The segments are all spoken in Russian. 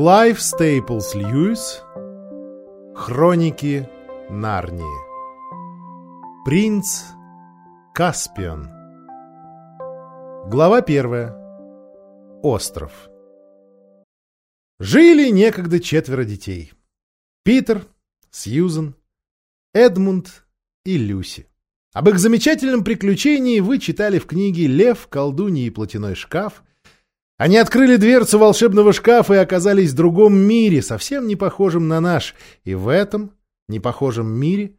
Клайв Стейплс Льюис. Хроники Нарнии. Принц Каспиан. Глава первая. Остров. Жили некогда четверо детей. Питер, Сьюзен, Эдмунд и Люси. Об их замечательном приключении вы читали в книге «Лев, колдунья и платяной шкаф», они открыли дверцу волшебного шкафа и оказались в другом мире, совсем не похожем на наш, и в этом непохожем мире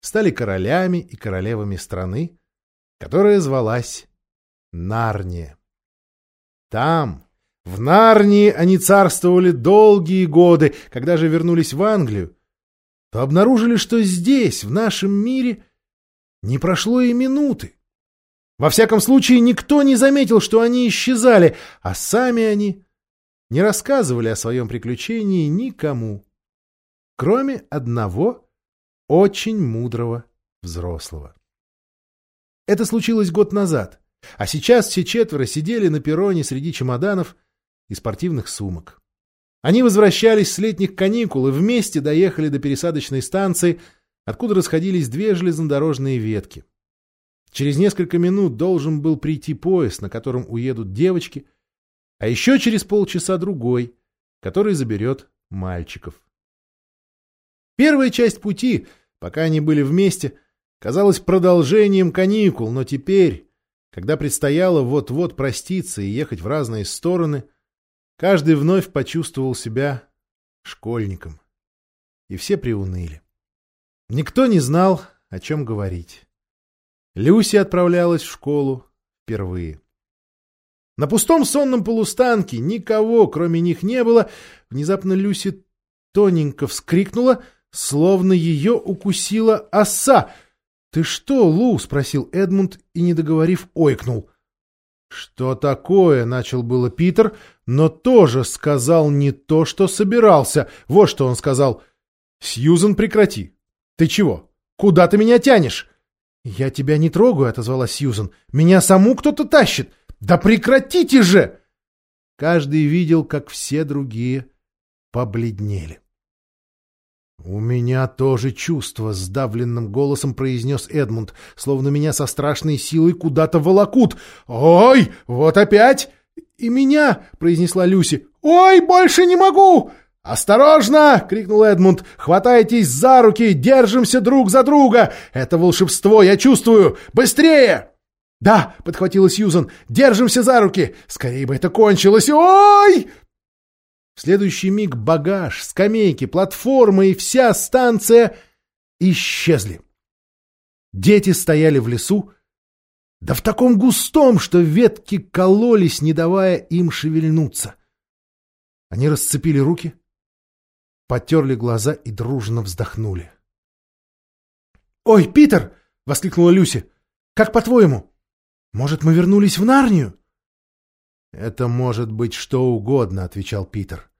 стали королями и королевами страны, которая звалась Нарния. Там, в Нарнии, они царствовали долгие годы, когда же вернулись в Англию, то обнаружили, что здесь, в нашем мире, не прошло и минуты. Во всяком случае, никто не заметил, что они исчезали, а сами они не рассказывали о своем приключении никому, кроме одного очень мудрого взрослого. Это случилось год назад, а сейчас все четверо сидели на перроне среди чемоданов и спортивных сумок. Они возвращались с летних каникул и вместе доехали до пересадочной станции, откуда расходились две железнодорожные ветки. Через несколько минут должен был прийти поезд, на котором уедут девочки, а еще через полчаса другой, который заберет мальчиков. Первая часть пути, пока они были вместе, казалась продолжением каникул, но теперь, когда предстояло вот-вот проститься и ехать в разные стороны, каждый вновь почувствовал себя школьником. И все приуныли. Никто не знал, о чем говорить. Люси отправлялась в школу впервые. На пустом сонном полустанке никого, кроме них, не было. Внезапно Люси тоненько вскрикнула, словно ее укусила оса. — Ты что, Лу? — спросил Эдмунд и, не договорив, ойкнул. — Что такое? — начал было Питер, но тоже сказал не то, что собирался. Вот что он сказал. — Сьюзен, прекрати. Ты чего? Куда ты меня тянешь? «Я тебя не трогаю», — отозвалась Сьюзен. «Меня саму кто-то тащит! Да прекратите же!» Каждый видел, как все другие побледнели. «У меня тоже чувство», — сдавленным голосом произнес Эдмунд, словно меня со страшной силой куда-то волокут. «Ой, вот опять!» «И меня!» — произнесла Люси. «Ой, больше не могу!» «Осторожно!» — крикнул Эдмунд. «Хватайтесь за руки! Держимся друг за друга! Это волшебство, я чувствую! Быстрее!» «Да!» — подхватила Сьюзан. «Держимся за руки! Скорее бы это кончилось! Ой!» В следующий миг багаж, скамейки, платформа и вся станция исчезли. Дети стояли в лесу, да в таком густом, что ветки кололись, не давая им шевельнуться. Они расцепили руки — потерли глаза и дружно вздохнули. «Ой, Питер!» — воскликнула Люси. «Как по-твоему? Может, мы вернулись в Нарнию?» «Это может быть что угодно», — отвечал Питер.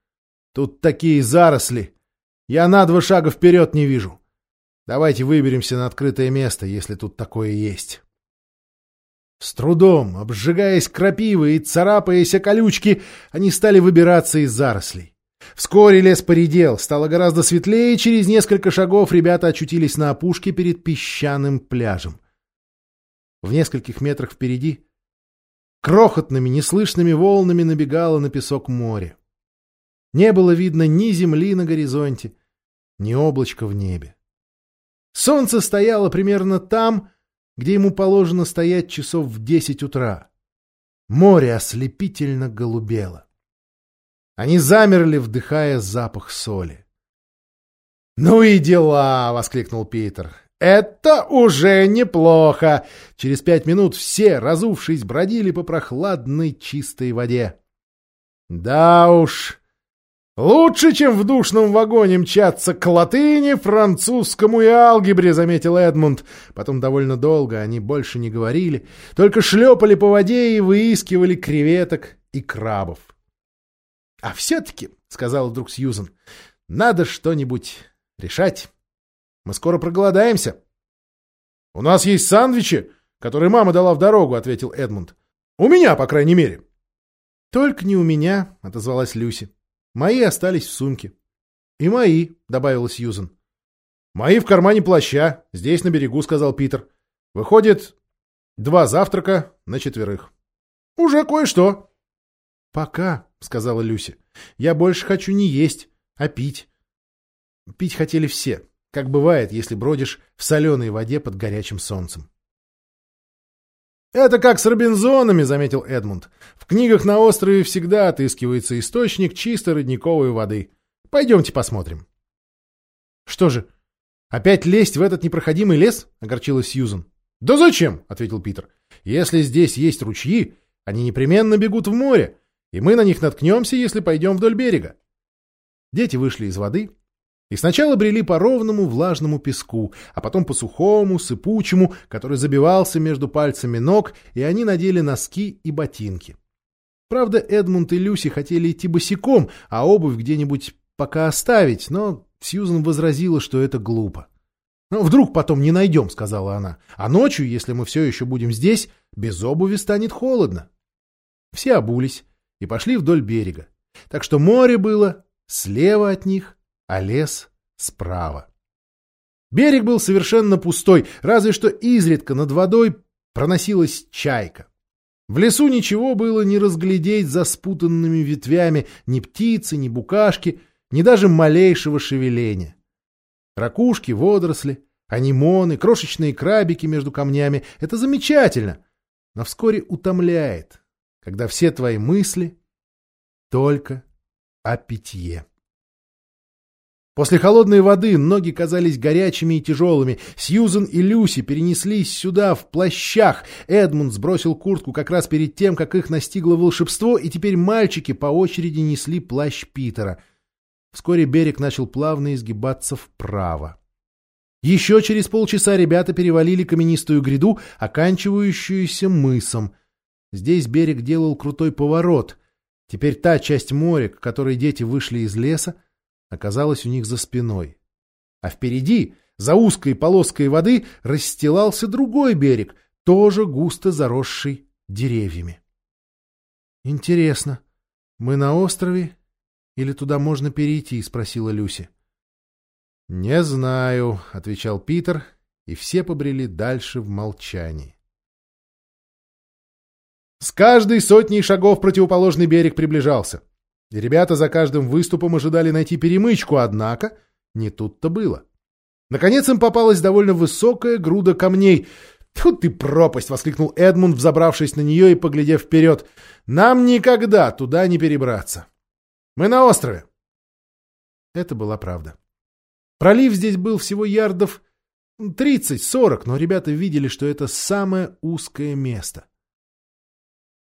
«Тут такие заросли. Я на два шага вперед не вижу. Давайте выберемся на открытое место, если тут такое есть». С трудом, обжигаясь крапивой и царапаясь о колючки, они стали выбираться из зарослей. Вскоре лес поредел, стало гораздо светлее, и через несколько шагов ребята очутились на опушке перед песчаным пляжем. В нескольких метрах впереди крохотными, неслышными волнами набегало на песок море. Не было видно ни земли на горизонте, ни облачка в небе. Солнце стояло примерно там, где ему положено стоять часов в десять утра. Море ослепительно голубело. Они замерли, вдыхая запах соли. «Ну и дела!» — воскликнул Питер. «Это уже неплохо!» Через пять минут все, разувшись, бродили по прохладной чистой воде. «Да уж, лучше, чем в душном вагоне мчаться к латыни, французскому и алгебре», — заметил Эдмунд. Потом довольно долго они больше не говорили, только шлепали по воде и выискивали креветок и крабов. — А все-таки, — сказал вдруг Сьюзен, — надо что-нибудь решать. Мы скоро проголодаемся. — У нас есть сандвичи, которые мама дала в дорогу, — ответил Эдмунд. — У меня, по крайней мере. — Только не у меня, — отозвалась Люси. Мои остались в сумке. — И мои, — добавила Сьюзен. — Мои в кармане плаща, здесь на берегу, — сказал Питер. — Выходит, два завтрака на четверых. — Уже кое-что. — Пока, — сказала Люси. — Я больше хочу не есть, а пить. Пить хотели все, как бывает, если бродишь в соленой воде под горячим солнцем. «Это как с Робинзонами», — заметил Эдмунд. «В книгах на острове всегда отыскивается источник чистой родниковой воды. Пойдемте посмотрим». «Что же, опять лезть в этот непроходимый лес?» — огорчилась Сьюзен. «Да зачем?» — ответил Питер. «Если здесь есть ручьи, они непременно бегут в море, и мы на них наткнемся, если пойдем вдоль берега». Дети вышли из воды и сначала брели по ровному влажному песку, а потом по сухому, сыпучему, который забивался между пальцами ног, и они надели носки и ботинки. Правда, Эдмунд и Люси хотели идти босиком, а обувь где-нибудь пока оставить, но Сьюзен возразила, что это глупо. «Ну, «Вдруг потом не найдем», — сказала она. «А ночью, если мы все еще будем здесь, без обуви станет холодно». Все обулись и пошли вдоль берега. Так что море было слева от них, а лес справа. Берег был совершенно пустой, разве что изредка над водой проносилась чайка. В лесу ничего было не разглядеть за спутанными ветвями ни птицы, ни букашки, ни даже малейшего шевеления. Ракушки, водоросли, анимоны, крошечные крабики между камнями — это замечательно, но вскоре утомляет, когда все твои мысли только о питье. После холодной воды ноги казались горячими и тяжелыми. Сьюзен и Люси перенеслись сюда в плащах. Эдмунд сбросил куртку как раз перед тем, как их настигло волшебство, и теперь мальчики по очереди несли плащ Питера. Вскоре берег начал плавно изгибаться вправо. Еще через полчаса ребята перевалили каменистую гряду, оканчивающуюся мысом. Здесь берег делал крутой поворот. Теперь та часть моря, к которой дети вышли из леса, оказалась у них за спиной. А впереди, за узкой полоской воды, расстилался другой берег, тоже густо заросший деревьями. — Интересно, мы на острове или туда можно перейти? — спросила Люси. — Не знаю, — отвечал Питер, и все побрели дальше в молчании. Каждой сотней шагов противоположный берег приближался. Ребята за каждым выступом ожидали найти перемычку, однако не тут-то было. Наконец им попалась довольно высокая груда камней. «Тут ты пропасть!» — воскликнул Эдмунд, взобравшись на нее и поглядев вперед. «Нам никогда туда не перебраться. Мы на острове!» Это была правда. Пролив здесь был всего ярдов 30-40, но ребята видели, что это самое узкое место.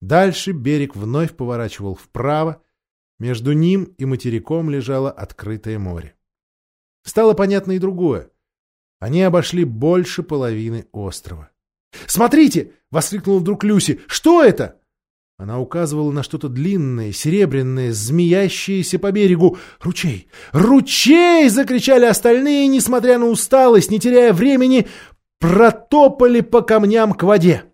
Дальше берег вновь поворачивал вправо, между ним и материком лежало открытое море. Стало понятно и другое. Они обошли больше половины острова. «Смотрите!» — воскликнула вдруг Люси. «Что это?» Она указывала на что-то длинное, серебряное, змеящееся по берегу. «Ручей! Ручей!» — закричали остальные, несмотря на усталость, не теряя времени, протопали по камням к воде.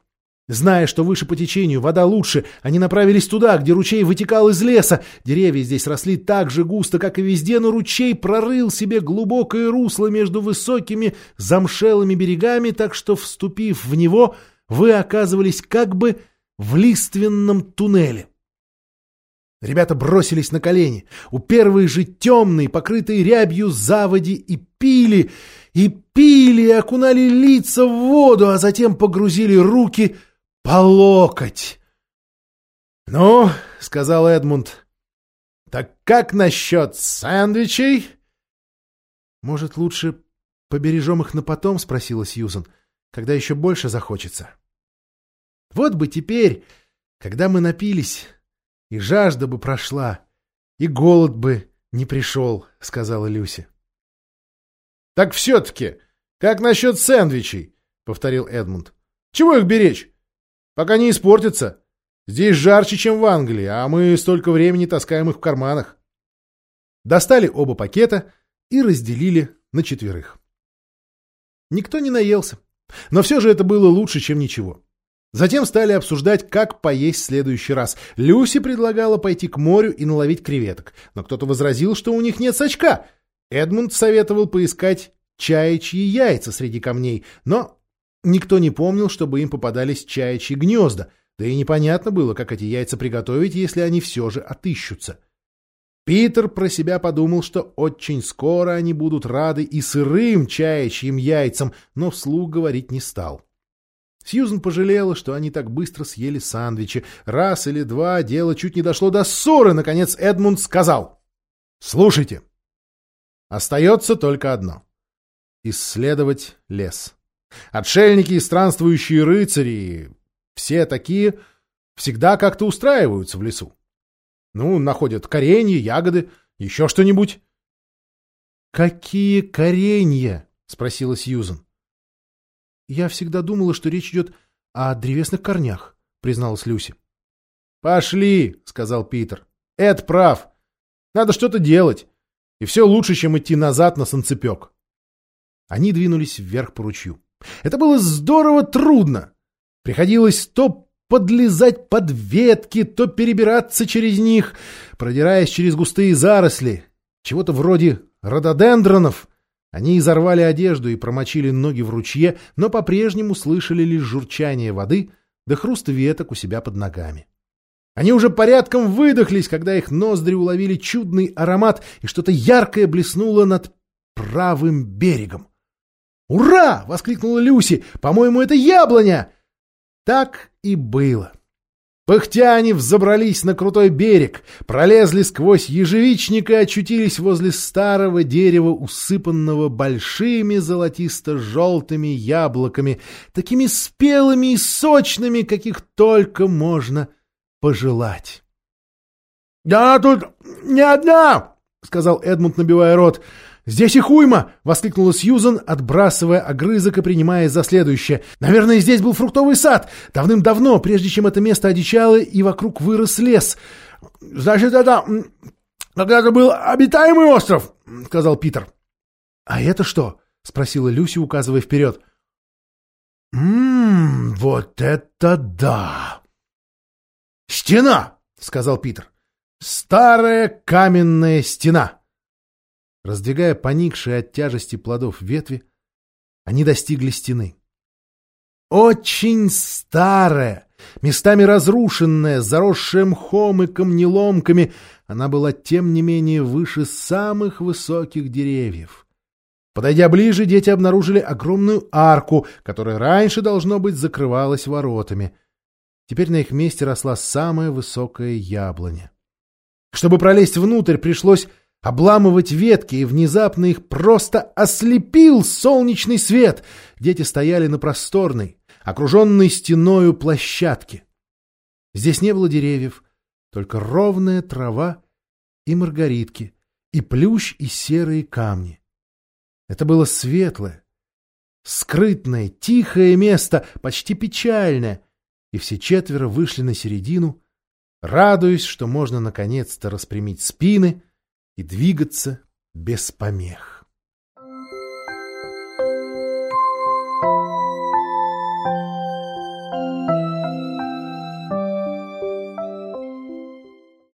Зная, что выше по течению вода лучше, они направились туда, где ручей вытекал из леса. Деревья здесь росли так же густо, как и везде, но ручей прорыл себе глубокое русло между высокими замшелыми берегами, так что, вступив в него, вы оказывались как бы в лиственном туннеле. Ребята бросились на колени. У первой же темной, покрытой рябью заводи и пили, и пили, и окунали лица в воду, а затем погрузили руки — по локоть. — Ну, — сказал Эдмунд, — так как насчет сэндвичей? — Может, лучше побережем их на потом? — спросила Сьюзан, — когда еще больше захочется. — Вот бы теперь, когда мы напились, и жажда бы прошла, и голод бы не пришел, — сказала Люси. — Так все-таки, как насчет сэндвичей? — повторил Эдмунд. — Чего их беречь? Пока не испортится. Здесь жарче, чем в Англии, а мы столько времени таскаем их в карманах. Достали оба пакета и разделили на четверых. Никто не наелся. Но все же это было лучше, чем ничего. Затем стали обсуждать, как поесть в следующий раз. Люси предлагала пойти к морю и наловить креветок, но кто-то возразил, что у них нет сачка. Эдмунд советовал поискать чаячьи яйца среди камней, но никто не помнил, чтобы им попадались чаячьи гнезда, да и непонятно было, как эти яйца приготовить, если они все же отыщутся. Питер про себя подумал, что очень скоро они будут рады и сырым чаячьим яйцам, но вслух говорить не стал. Сьюзен пожалела, что они так быстро съели сандвичи. Раз или два дело чуть не дошло до ссоры. Наконец Эдмунд сказал. «Слушайте, остается только одно — исследовать лес. Отшельники и странствующие рыцари, все такие, всегда как-то устраиваются в лесу. Ну, находят коренья, ягоды, еще что-нибудь». «Какие коренья?» — спросила Сьюзен. «Я всегда думала, что речь идет о древесных корнях», — призналась Люси. «Пошли», — сказал Питер. «Эд прав. Надо что-то делать. И все лучше, чем идти назад на санцепек». Они двинулись вверх по ручью. Это было здорово трудно. Приходилось то подлезать под ветки, то перебираться через них, продираясь через густые заросли, чего-то вроде рододендронов, они изорвали одежду и промочили ноги в ручье, но по-прежнему слышали лишь журчание воды да хруст веток у себя под ногами. Они уже порядком выдохлись, когда их ноздри уловили чудный аромат, и что-то яркое блеснуло над правым берегом. «Ура!» — воскликнула Люси. «По-моему, это яблоня!» Так и было. Пыхтя взобрались на крутой берег, пролезли сквозь ежевичник и очутились возле старого дерева, усыпанного большими золотисто-желтыми яблоками, такими спелыми и сочными, каких только можно пожелать. — Да тут не одна! — сказал Эдмунд, набивая рот. «Здесь их уйма!» — воскликнула Сьюзан, отбрасывая огрызок и принимая за следующее. «Наверное, здесь был фруктовый сад. Давным-давно, прежде чем это место одичало, и вокруг вырос лес. Значит, это когда-то был обитаемый остров!» — сказал Питер. «А это что?» — спросила Люси, указывая вперед. «Ммм, вот это да!» «Стена!» — сказал Питер. «Старая каменная стена!» Раздвигая поникшие от тяжести плодов ветви, они достигли стены. Очень старая, местами разрушенная, заросшая мхом и камнеломками, она была тем не менее выше самых высоких деревьев. Подойдя ближе, дети обнаружили огромную арку, которая раньше, должно быть, закрывалась воротами. Теперь на их месте росла самая высокая яблоня. Чтобы пролезть внутрь, пришлось обламывать ветки, и внезапно их просто ослепил солнечный свет. Дети стояли на просторной, окруженной стеною площадке. Здесь не было деревьев, только ровная трава и маргаритки, и плющ, и серые камни. Это было светлое, скрытное, тихое место, почти печальное, и все четверо вышли на середину, радуясь, что можно наконец-то распрямить спины — и двигаться без помех.